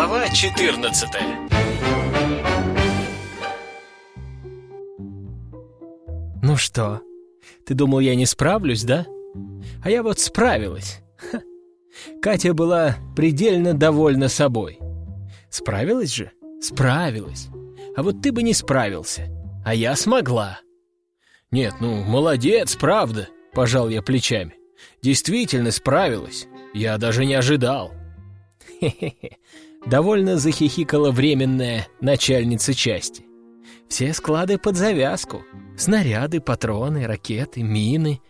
Глава 14 Ну что, ты думал, я не справлюсь, да? А я вот справилась. Ха. Катя была предельно довольна собой. Справилась же? Справилась. А вот ты бы не справился. А я смогла. Нет, ну, молодец, правда, пожал я плечами. Действительно справилась. Я даже не ожидал. Хе-хе-хе. Довольно захихикала временная начальница части. Все склады под завязку. Снаряды, патроны, ракеты, мины.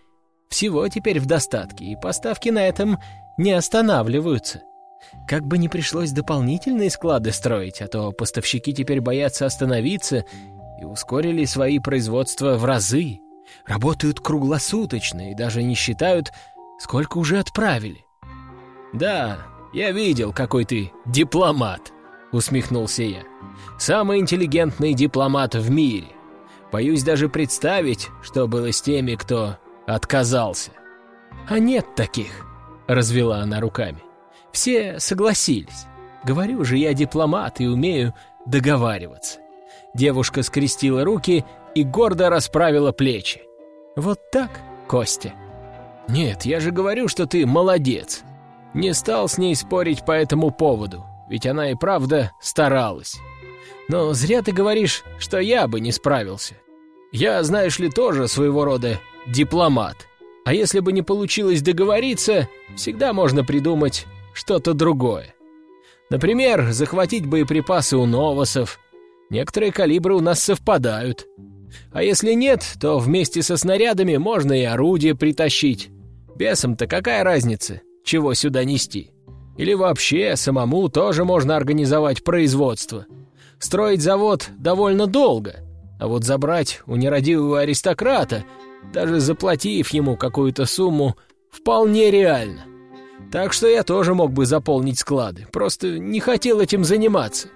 Всего теперь в достатке, и поставки на этом не останавливаются. Как бы не пришлось дополнительные склады строить, а то поставщики теперь боятся остановиться и ускорили свои производства в разы. Работают круглосуточно и даже не считают, сколько уже отправили. «Да, я видел, какой ты дипломат», — усмехнулся я. «Самый интеллигентный дипломат в мире. Боюсь даже представить, что было с теми, кто отказался». «А нет таких», — развела она руками. «Все согласились. Говорю же, я дипломат и умею договариваться». Девушка скрестила руки и гордо расправила плечи. «Вот так, Костя?» «Нет, я же говорю, что ты молодец. Не стал с ней спорить по этому поводу, ведь она и правда старалась. Но зря ты говоришь, что я бы не справился. Я, знаешь ли, тоже своего рода дипломат. А если бы не получилось договориться, всегда можно придумать что-то другое. Например, захватить боеприпасы у новосов. Некоторые калибры у нас совпадают. А если нет, то вместе со снарядами можно и орудие притащить. Бесам-то какая разница? Чего сюда нести. Или вообще самому тоже можно организовать производство. Строить завод довольно долго, а вот забрать у нерадивого аристократа, даже заплатив ему какую-то сумму, вполне реально. Так что я тоже мог бы заполнить склады, просто не хотел этим заниматься.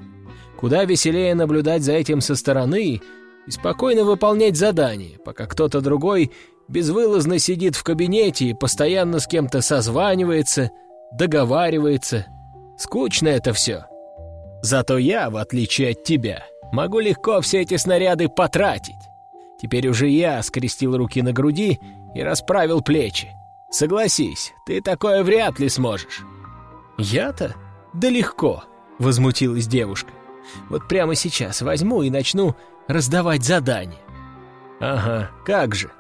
Куда веселее наблюдать за этим со стороны и спокойно выполнять задания, пока кто-то другой безвылазно сидит в кабинете и постоянно с кем-то созванивается, договаривается. Скучно это все. Зато я, в отличие от тебя, могу легко все эти снаряды потратить. Теперь уже я скрестил руки на груди и расправил плечи. Согласись, ты такое вряд ли сможешь. Я-то? Да легко, возмутилась девушка. Вот прямо сейчас возьму и начну раздавать задания. Ага, как же.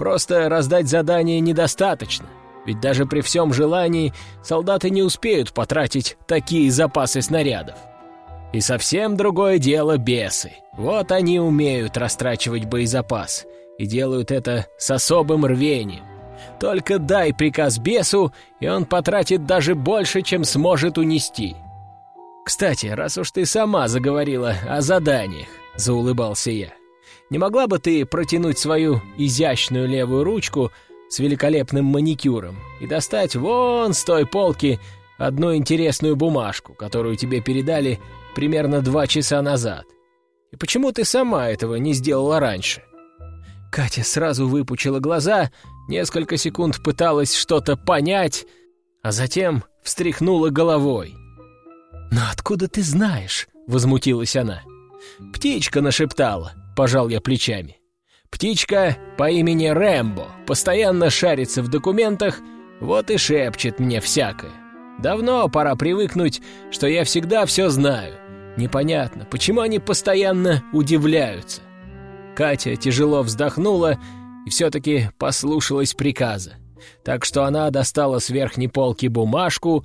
Просто раздать задание недостаточно. Ведь даже при всем желании солдаты не успеют потратить такие запасы снарядов. И совсем другое дело бесы. Вот они умеют растрачивать боезапас и делают это с особым рвением. Только дай приказ бесу, и он потратит даже больше, чем сможет унести. «Кстати, раз уж ты сама заговорила о заданиях», — заулыбался я, не могла бы ты протянуть свою изящную левую ручку с великолепным маникюром и достать вон с той полки одну интересную бумажку, которую тебе передали примерно два часа назад? И почему ты сама этого не сделала раньше?» Катя сразу выпучила глаза, несколько секунд пыталась что-то понять, а затем встряхнула головой. «Но откуда ты знаешь?» — возмутилась она. «Птичка нашептала пожал я плечами. Птичка по имени Рэмбо постоянно шарится в документах, вот и шепчет мне всякое. Давно пора привыкнуть, что я всегда все знаю. Непонятно, почему они постоянно удивляются. Катя тяжело вздохнула и все-таки послушалась приказа. Так что она достала с верхней полки бумажку,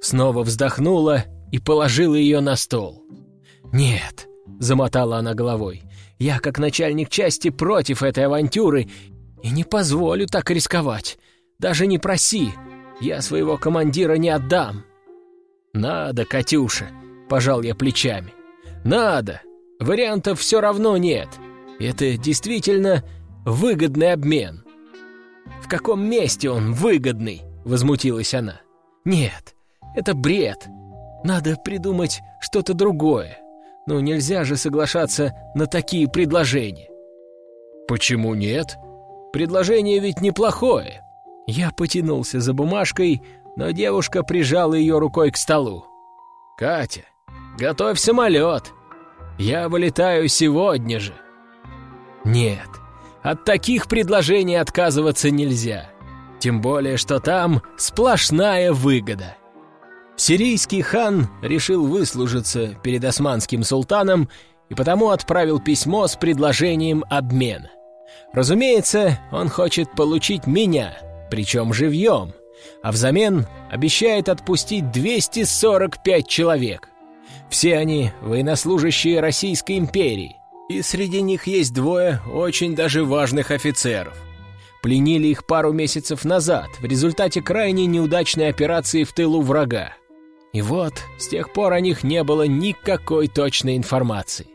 снова вздохнула и положила ее на стол. «Нет», — замотала она головой, я, как начальник части, против этой авантюры и не позволю так рисковать. Даже не проси, я своего командира не отдам». «Надо, Катюша», — пожал я плечами. «Надо. Вариантов все равно нет. Это действительно выгодный обмен». «В каком месте он выгодный?» — возмутилась она. «Нет, это бред. Надо придумать что-то другое. Ну нельзя же соглашаться на такие предложения. Почему нет? Предложение ведь неплохое. Я потянулся за бумажкой, но девушка прижала ее рукой к столу. «Катя, готовь самолет. Я вылетаю сегодня же». Нет, от таких предложений отказываться нельзя. Тем более, что там сплошная выгода. Сирийский хан решил выслужиться перед османским султаном и потому отправил письмо с предложением обмена. Разумеется, он хочет получить меня, причем живьем, а взамен обещает отпустить 245 человек. Все они военнослужащие Российской империи, и среди них есть двое очень даже важных офицеров. Пленили их пару месяцев назад в результате крайне неудачной операции в тылу врага. И вот, с тех пор о них не было никакой точной информации.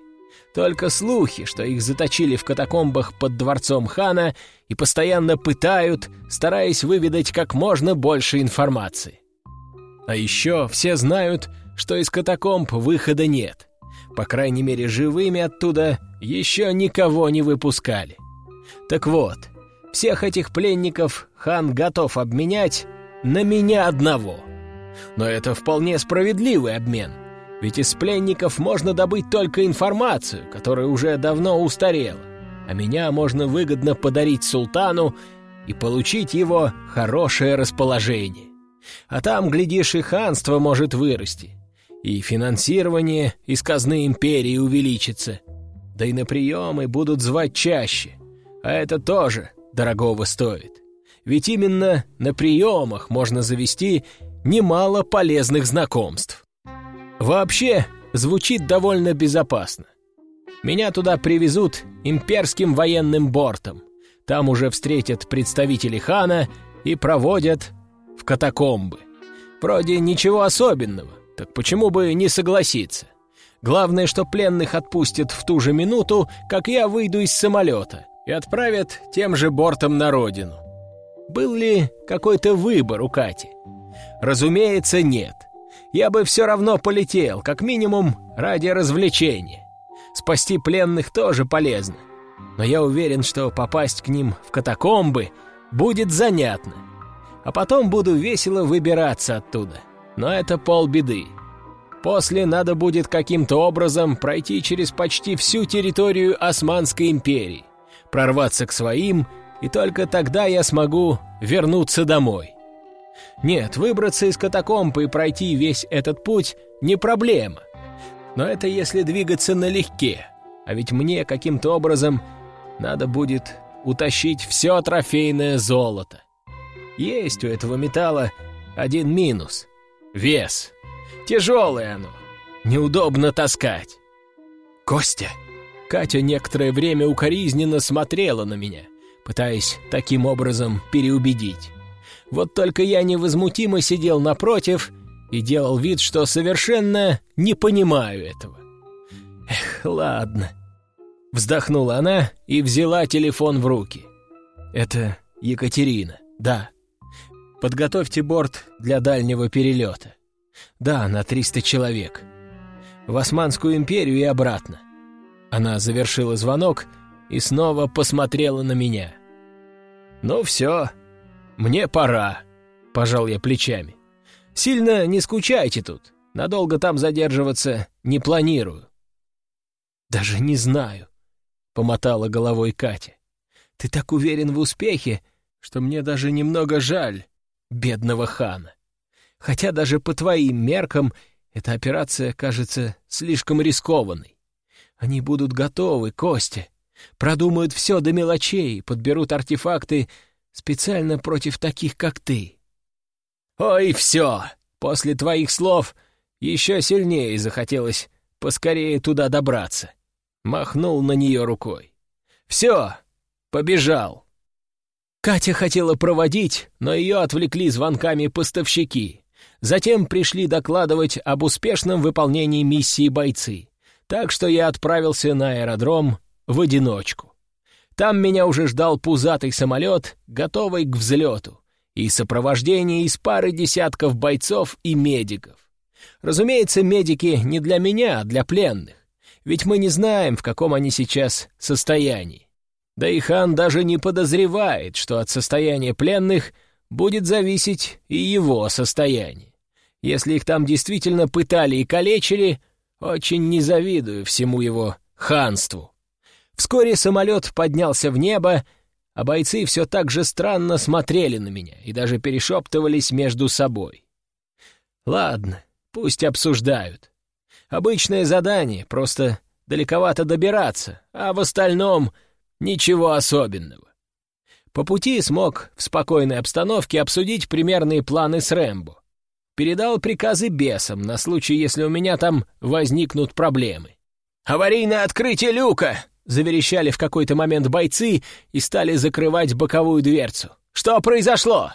Только слухи, что их заточили в катакомбах под дворцом хана и постоянно пытают, стараясь выведать как можно больше информации. А еще все знают, что из катакомб выхода нет. По крайней мере, живыми оттуда еще никого не выпускали. Так вот, всех этих пленников хан готов обменять на меня одного. Но это вполне справедливый обмен — ведь из пленников можно добыть только информацию, которая уже давно устарела, а меня можно выгодно подарить султану и получить его хорошее расположение. А там, глядишь, и ханство может вырасти, и финансирование из казны империи увеличится, да и на приемы будут звать чаще, а это тоже дорогого стоит. Ведь именно на приемах можно завести немало полезных знакомств. Вообще, звучит довольно безопасно. Меня туда привезут имперским военным бортом. Там уже встретят представители хана и проводят в катакомбы. Вроде ничего особенного, так почему бы не согласиться? Главное, что пленных отпустят в ту же минуту, как я выйду из самолета, и отправят тем же бортом на родину. Был ли какой-то выбор у Кати? Разумеется, нет я бы все равно полетел, как минимум ради развлечения. Спасти пленных тоже полезно. Но я уверен, что попасть к ним в катакомбы будет занятно. А потом буду весело выбираться оттуда. Но это полбеды. После надо будет каким-то образом пройти через почти всю территорию Османской империи, прорваться к своим, и только тогда я смогу вернуться домой. Нет, выбраться из катакомб и пройти весь этот путь — не проблема. Но это если двигаться налегке. А ведь мне каким-то образом надо будет утащить все трофейное золото. Есть у этого металла один минус — вес. Тяжелое оно, неудобно таскать. «Костя!» Катя некоторое время укоризненно смотрела на меня, пытаясь таким образом переубедить. Вот только я невозмутимо сидел напротив и делал вид, что совершенно не понимаю этого. Эх, ладно. Вздохнула она и взяла телефон в руки. Это Екатерина, да. Подготовьте борт для дальнего перелета. Да, на 300 человек. В Османскую империю и обратно. Она завершила звонок и снова посмотрела на меня. «Ну все, «Мне пора», — пожал я плечами. «Сильно не скучайте тут. Надолго там задерживаться не планирую». «Даже не знаю», — помотала головой Катя. «Ты так уверен в успехе, что мне даже немного жаль бедного хана. Хотя даже по твоим меркам эта операция кажется слишком рискованной. Они будут готовы, Костя, продумают все до мелочей, подберут артефакты Специально против таких, как ты. Ой, все! После твоих слов еще сильнее захотелось поскорее туда добраться. Махнул на нее рукой. Все, побежал. Катя хотела проводить, но ее отвлекли звонками поставщики. Затем пришли докладывать об успешном выполнении миссии бойцы, так что я отправился на аэродром в одиночку. Там меня уже ждал пузатый самолет, готовый к взлету, и сопровождение из пары десятков бойцов и медиков. Разумеется, медики не для меня, а для пленных, ведь мы не знаем, в каком они сейчас состоянии. Да и хан даже не подозревает, что от состояния пленных будет зависеть и его состояние. Если их там действительно пытали и калечили, очень не завидую всему его ханству. Вскоре самолет поднялся в небо, а бойцы все так же странно смотрели на меня и даже перешептывались между собой. Ладно, пусть обсуждают. Обычное задание, просто далековато добираться, а в остальном ничего особенного. По пути смог в спокойной обстановке обсудить примерные планы с Рэмбо. Передал приказы бесам на случай, если у меня там возникнут проблемы. «Аварийное открытие люка!» — заверещали в какой-то момент бойцы и стали закрывать боковую дверцу. «Что произошло?»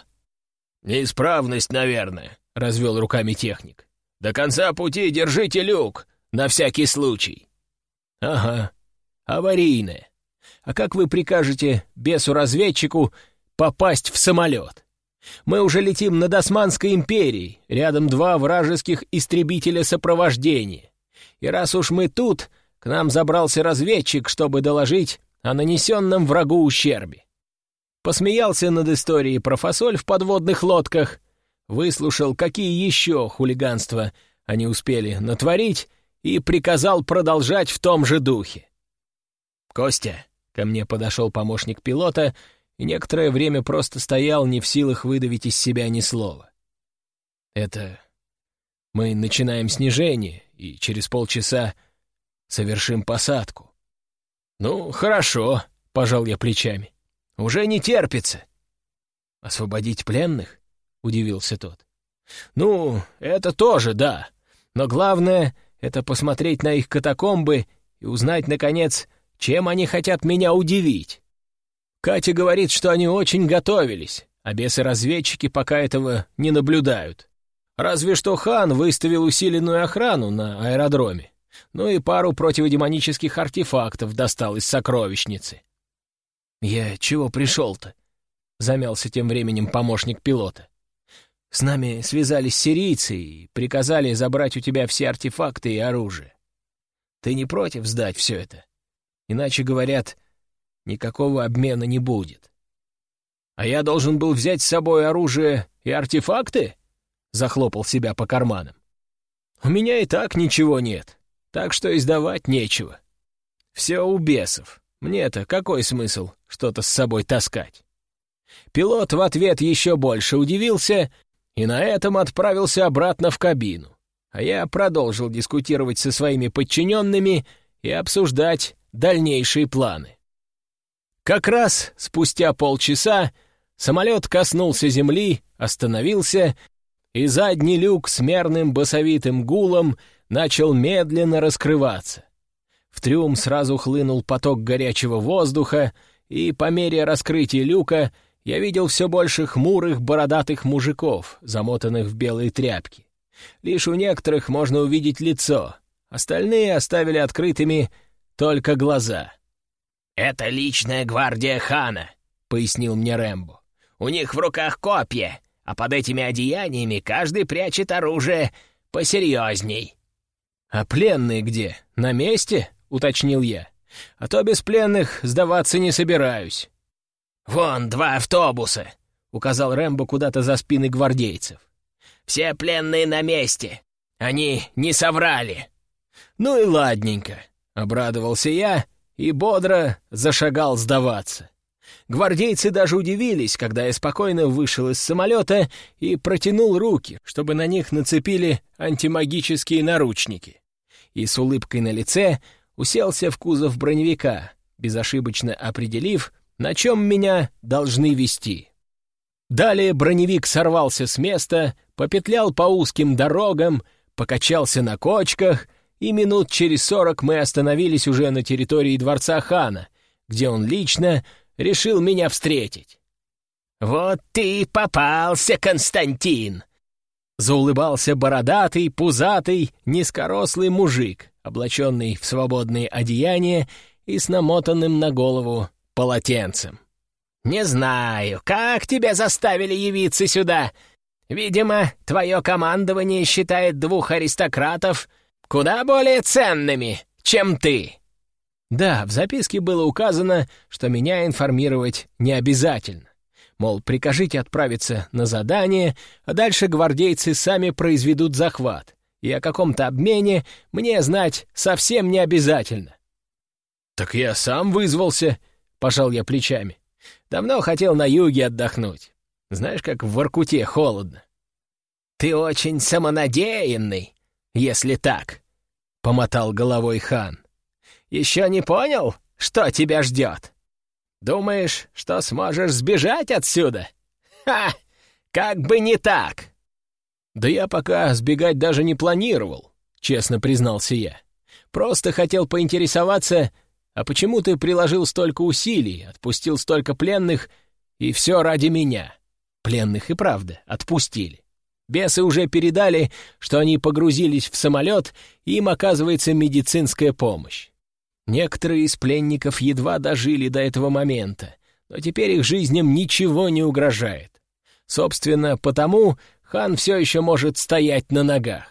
«Неисправность, наверное», — развел руками техник. «До конца пути держите люк, на всякий случай». «Ага, аварийное. А как вы прикажете бесу-разведчику попасть в самолет? Мы уже летим над Османской империей, рядом два вражеских истребителя сопровождения. И раз уж мы тут, к нам забрался разведчик, чтобы доложить о нанесенном врагу ущербе. Посмеялся над историей про фасоль в подводных лодках, выслушал, какие еще хулиганства они успели натворить, и приказал продолжать в том же духе. «Костя, Ко мне подошел помощник пилота и некоторое время просто стоял, не в силах выдавить из себя ни слова. «Это... мы начинаем снижение, и через полчаса совершим посадку». «Ну, хорошо», — пожал я плечами. «Уже не терпится». «Освободить пленных?» — удивился тот. «Ну, это тоже, да. Но главное — это посмотреть на их катакомбы и узнать, наконец, чем они хотят меня удивить? Катя говорит, что они очень готовились, а бесы-разведчики пока этого не наблюдают. Разве что хан выставил усиленную охрану на аэродроме. Ну и пару противодемонических артефактов достал из сокровищницы. «Я чего пришел-то?» — замялся тем временем помощник пилота. «С нами связались сирийцы и приказали забрать у тебя все артефакты и оружие. Ты не против сдать все это?» Иначе, говорят, никакого обмена не будет. А я должен был взять с собой оружие и артефакты? Захлопал себя по карманам. У меня и так ничего нет, так что издавать нечего. Все у бесов. Мне-то какой смысл что-то с собой таскать? Пилот в ответ еще больше удивился и на этом отправился обратно в кабину. А я продолжил дискутировать со своими подчиненными и обсуждать дальнейшие планы. Как раз спустя полчаса самолет коснулся земли, остановился, и задний люк с мерным басовитым гулом начал медленно раскрываться. В трюм сразу хлынул поток горячего воздуха, и по мере раскрытия люка я видел все больше хмурых бородатых мужиков, замотанных в белые тряпки. Лишь у некоторых можно увидеть лицо, остальные оставили открытыми только глаза. «Это личная гвардия хана», — пояснил мне Рэмбо. «У них в руках копья, а под этими одеяниями каждый прячет оружие посерьезней». «А пленные где? На месте?» — уточнил я. «А то без пленных сдаваться не собираюсь». «Вон два автобуса», — указал Рэмбо куда-то за спины гвардейцев. «Все пленные на месте. Они не соврали». «Ну и ладненько. Обрадовался я и бодро зашагал сдаваться. Гвардейцы даже удивились, когда я спокойно вышел из самолета и протянул руки, чтобы на них нацепили антимагические наручники. И с улыбкой на лице уселся в кузов броневика, безошибочно определив, на чем меня должны вести. Далее броневик сорвался с места, попетлял по узким дорогам, покачался на кочках — и минут через сорок мы остановились уже на территории дворца хана, где он лично решил меня встретить. «Вот ты и попался, Константин!» Заулыбался бородатый, пузатый, низкорослый мужик, облаченный в свободные одеяния и с намотанным на голову полотенцем. «Не знаю, как тебя заставили явиться сюда? Видимо, твое командование считает двух аристократов — куда более ценными, чем ты». Да, в записке было указано, что меня информировать не обязательно. Мол, прикажите отправиться на задание, а дальше гвардейцы сами произведут захват, и о каком-то обмене мне знать совсем не обязательно. «Так я сам вызвался», — пожал я плечами. «Давно хотел на юге отдохнуть. Знаешь, как в Воркуте холодно». «Ты очень самонадеянный, если так», — помотал головой хан. «Еще не понял, что тебя ждет? Думаешь, что сможешь сбежать отсюда? Ха! Как бы не так!» «Да я пока сбегать даже не планировал», — честно признался я. «Просто хотел поинтересоваться, а почему ты приложил столько усилий, отпустил столько пленных, и все ради меня?» Пленных и правда отпустили. Бесы уже передали, что они погрузились в самолет, и им оказывается медицинская помощь. Некоторые из пленников едва дожили до этого момента, но теперь их жизням ничего не угрожает. Собственно, потому хан все еще может стоять на ногах.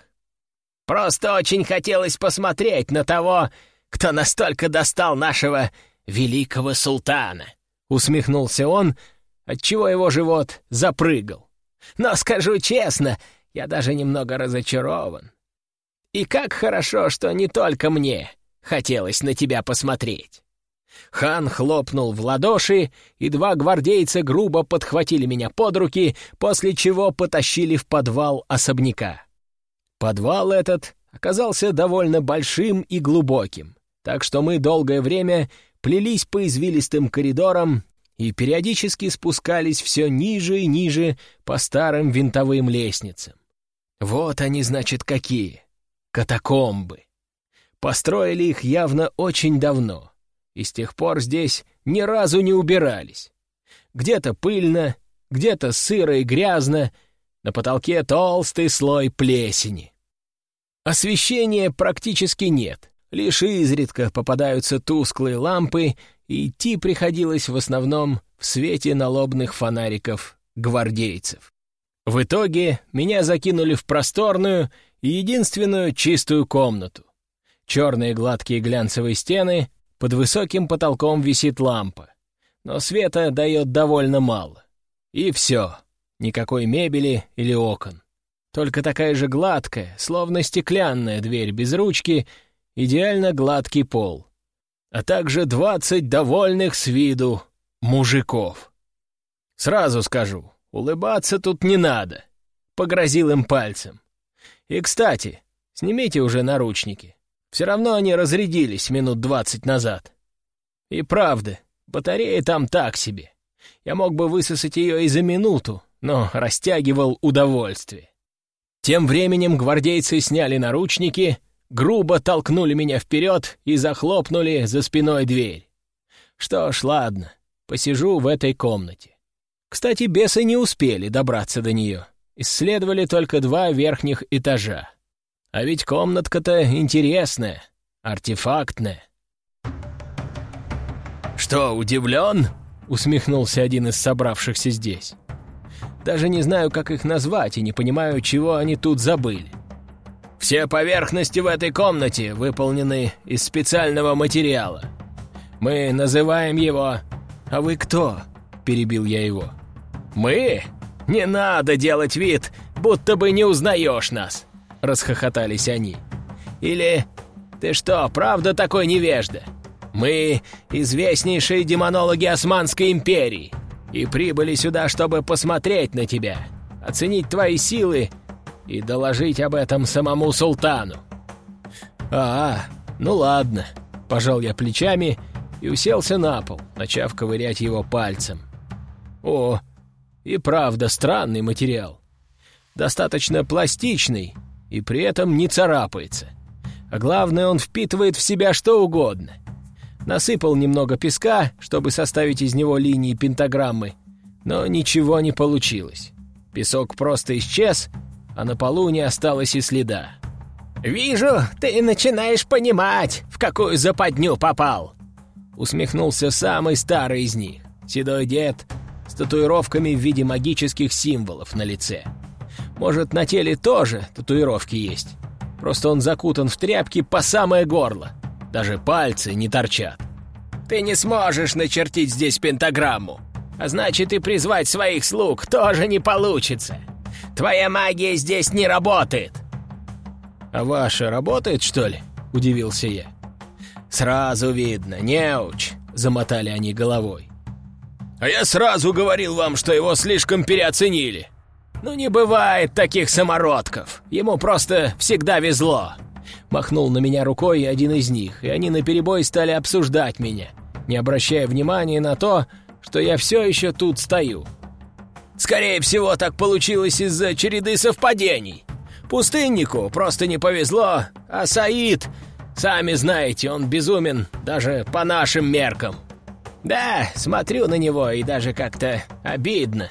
«Просто очень хотелось посмотреть на того, кто настолько достал нашего великого султана», — усмехнулся он, отчего его живот запрыгал. «Но скажу честно, я даже немного разочарован. И как хорошо, что не только мне хотелось на тебя посмотреть». Хан хлопнул в ладоши, и два гвардейца грубо подхватили меня под руки, после чего потащили в подвал особняка. Подвал этот оказался довольно большим и глубоким, так что мы долгое время плелись по извилистым коридорам и периодически спускались все ниже и ниже по старым винтовым лестницам. Вот они, значит, какие. Катакомбы. Построили их явно очень давно — и с тех пор здесь ни разу не убирались. Где-то пыльно, где-то сыро и грязно, на потолке толстый слой плесени. Освещения практически нет, лишь изредка попадаются тусклые лампы, и идти приходилось в основном в свете налобных фонариков гвардейцев. В итоге меня закинули в просторную единственную чистую комнату. Черные гладкие глянцевые стены, под высоким потолком висит лампа, но света дает довольно мало. И все, никакой мебели или окон. Только такая же гладкая, словно стеклянная дверь без ручки, идеально гладкий пол. А также двадцать довольных с виду мужиков. Сразу скажу, улыбаться тут не надо. Погрозил им пальцем. И, кстати, снимите уже наручники. Все равно они разрядились минут двадцать назад. И правда, батарея там так себе. Я мог бы высосать ее и за минуту, но растягивал удовольствие. Тем временем гвардейцы сняли наручники, грубо толкнули меня вперед и захлопнули за спиной дверь. Что ж, ладно, посижу в этой комнате. Кстати, бесы не успели добраться до нее. Исследовали только два верхних этажа. А ведь комнатка-то интересная, артефактная. «Что, удивлен?» — усмехнулся один из собравшихся здесь. «Даже не знаю, как их назвать, и не понимаю, чего они тут забыли. Все поверхности в этой комнате выполнены из специального материала. Мы называем его... А вы кто?» — перебил я его. «Мы? Не надо делать вид, будто бы не узнаешь нас!» — расхохотались они. «Или ты что, правда такой невежда? Мы известнейшие демонологи Османской империи и прибыли сюда, чтобы посмотреть на тебя, оценить твои силы и доложить об этом самому султану». «А, ну ладно», — пожал я плечами и уселся на пол, начав ковырять его пальцем. «О, и правда странный материал. Достаточно пластичный, и при этом не царапается. А главное, он впитывает в себя что угодно. Насыпал немного песка, чтобы составить из него линии пентаграммы, но ничего не получилось. Песок просто исчез, а на полу не осталось и следа. «Вижу, ты начинаешь понимать, в какую западню попал!» Усмехнулся самый старый из них, седой дед, с татуировками в виде магических символов на лице. Может, на теле тоже татуировки есть. Просто он закутан в тряпки по самое горло. Даже пальцы не торчат. Ты не сможешь начертить здесь пентаграмму. А значит, и призвать своих слуг тоже не получится. Твоя магия здесь не работает. «А ваша работает, что ли?» — удивился я. «Сразу видно, неуч», — замотали они головой. «А я сразу говорил вам, что его слишком переоценили». «Ну не бывает таких самородков, ему просто всегда везло». Махнул на меня рукой один из них, и они наперебой стали обсуждать меня, не обращая внимания на то, что я все еще тут стою. Скорее всего, так получилось из-за череды совпадений. Пустыннику просто не повезло, а Саид, сами знаете, он безумен даже по нашим меркам. Да, смотрю на него и даже как-то обидно,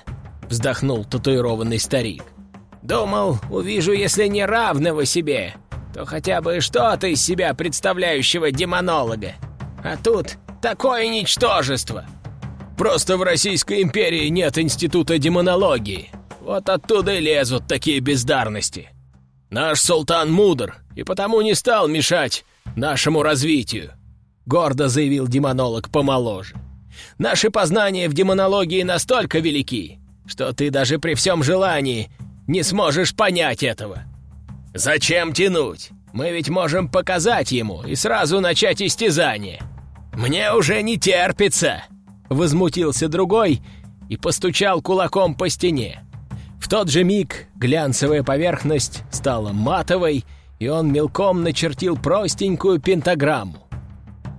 вздохнул татуированный старик. Думал, увижу, если не равного себе, то хотя бы что-то из себя представляющего демонолога. А тут такое ничтожество. Просто в Российской империи нет института демонологии. Вот оттуда и лезут такие бездарности. Наш султан мудр, и потому не стал мешать нашему развитию», — гордо заявил демонолог помоложе. «Наши познания в демонологии настолько велики, что ты даже при всем желании не сможешь понять этого. Зачем тянуть? Мы ведь можем показать ему и сразу начать истязание. Мне уже не терпится!» Возмутился другой и постучал кулаком по стене. В тот же миг глянцевая поверхность стала матовой, и он мелком начертил простенькую пентаграмму.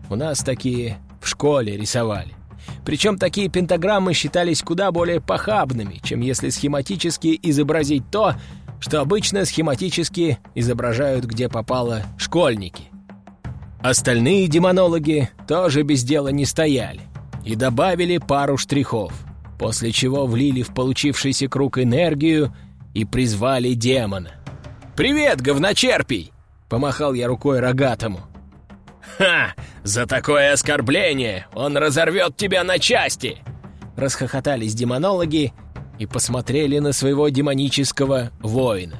У нас такие в школе рисовали. Причем такие пентаграммы считались куда более похабными, чем если схематически изобразить то, что обычно схематически изображают где попало школьники. Остальные демонологи тоже без дела не стояли и добавили пару штрихов, после чего влили в получившийся круг энергию и призвали демона. «Привет, говночерпий!» — помахал я рукой рогатому. «Ха! За такое оскорбление он разорвет тебя на части!» Расхохотались демонологи и посмотрели на своего демонического воина.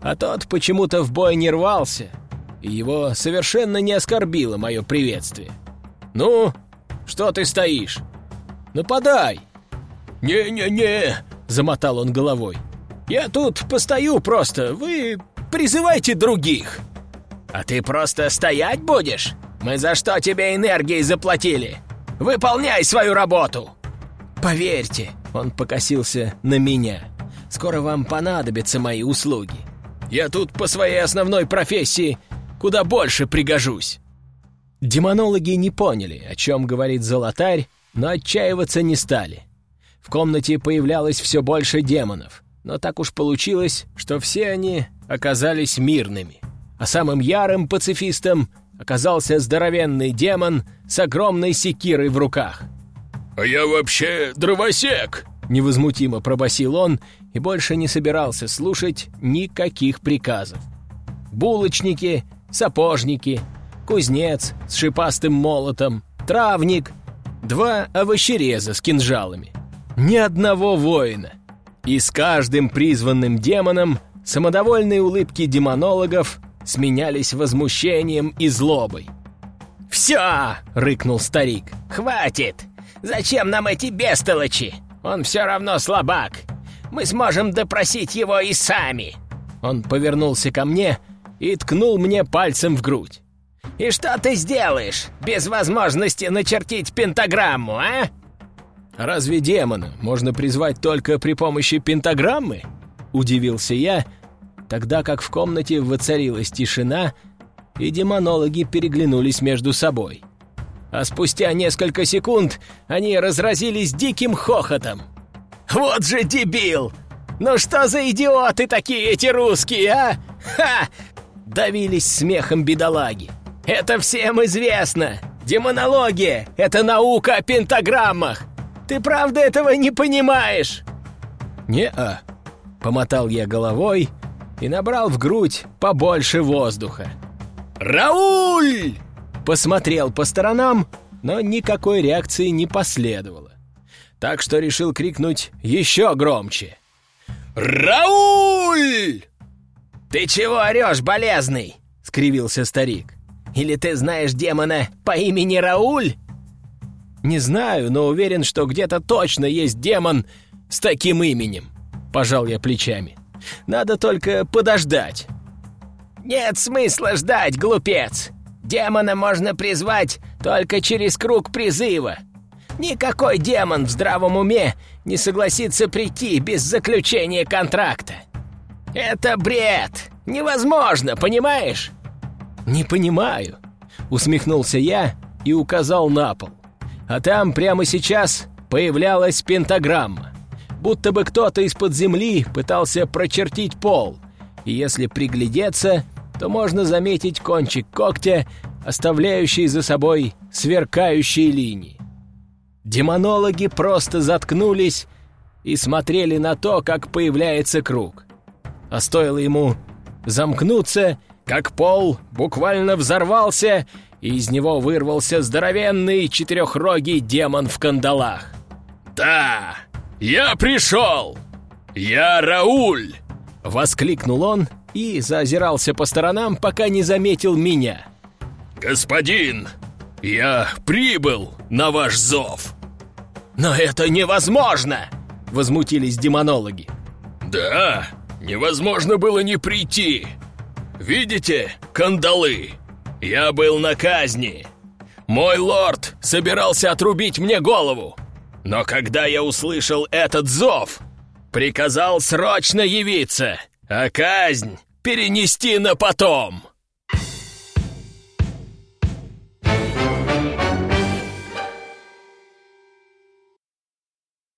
А тот почему-то в бой не рвался, и его совершенно не оскорбило мое приветствие. «Ну, что ты стоишь? Нападай!» «Не-не-не!» — замотал он головой. «Я тут постою просто, вы призывайте других!» «А ты просто стоять будешь? Мы за что тебе энергией заплатили? Выполняй свою работу!» «Поверьте, он покосился на меня. Скоро вам понадобятся мои услуги. Я тут по своей основной профессии куда больше пригожусь». Демонологи не поняли, о чем говорит Золотарь, но отчаиваться не стали. В комнате появлялось все больше демонов, но так уж получилось, что все они оказались мирными. А самым ярым пацифистом оказался здоровенный демон с огромной секирой в руках. «А я вообще дровосек!» — невозмутимо пробасил он и больше не собирался слушать никаких приказов. Булочники, сапожники, кузнец с шипастым молотом, травник, два овощереза с кинжалами. Ни одного воина. И с каждым призванным демоном самодовольные улыбки демонологов сменялись возмущением и злобой. «Все!» — рыкнул старик. «Хватит! Зачем нам эти бестолочи? Он все равно слабак. Мы сможем допросить его и сами!» Он повернулся ко мне и ткнул мне пальцем в грудь. «И что ты сделаешь, без возможности начертить пентаграмму, а?» «Разве демона можно призвать только при помощи пентаграммы?» — удивился я, тогда как в комнате воцарилась тишина, и демонологи переглянулись между собой. А спустя несколько секунд они разразились диким хохотом. «Вот же дебил! Ну что за идиоты такие эти русские, а? Ха! давились смехом бедолаги. «Это всем известно! Демонология — это наука о пентаграммах! Ты правда этого не понимаешь?» «Не-а», — помотал я головой и набрал в грудь побольше воздуха. «Рауль!» Посмотрел по сторонам, но никакой реакции не последовало. Так что решил крикнуть еще громче. «Рауль!» «Ты чего орешь, болезный?» — скривился старик. «Или ты знаешь демона по имени Рауль?» «Не знаю, но уверен, что где-то точно есть демон с таким именем», — пожал я плечами. «Надо только подождать». «Нет смысла ждать, глупец! Демона можно призвать только через круг призыва. Никакой демон в здравом уме не согласится прийти без заключения контракта. Это бред! Невозможно, понимаешь?» «Не понимаю», — усмехнулся я и указал на пол. А там прямо сейчас появлялась пентаграмма. Будто бы кто-то из-под земли пытался прочертить пол. И если приглядеться, то можно заметить кончик когтя, оставляющий за собой сверкающие линии. Демонологи просто заткнулись и смотрели на то, как появляется круг. А стоило ему замкнуться, как пол буквально взорвался, и из него вырвался здоровенный четырехрогий демон в кандалах. «Да, я пришел! Я Рауль!» — воскликнул он и заозирался по сторонам, пока не заметил меня. «Господин, я прибыл на ваш зов!» «Но это невозможно!» — возмутились демонологи. «Да, невозможно было не прийти. Видите, кандалы? Я был на казни. Мой лорд собирался отрубить мне голову. Но когда я услышал этот зов, приказал срочно явиться, а казнь перенести на потом.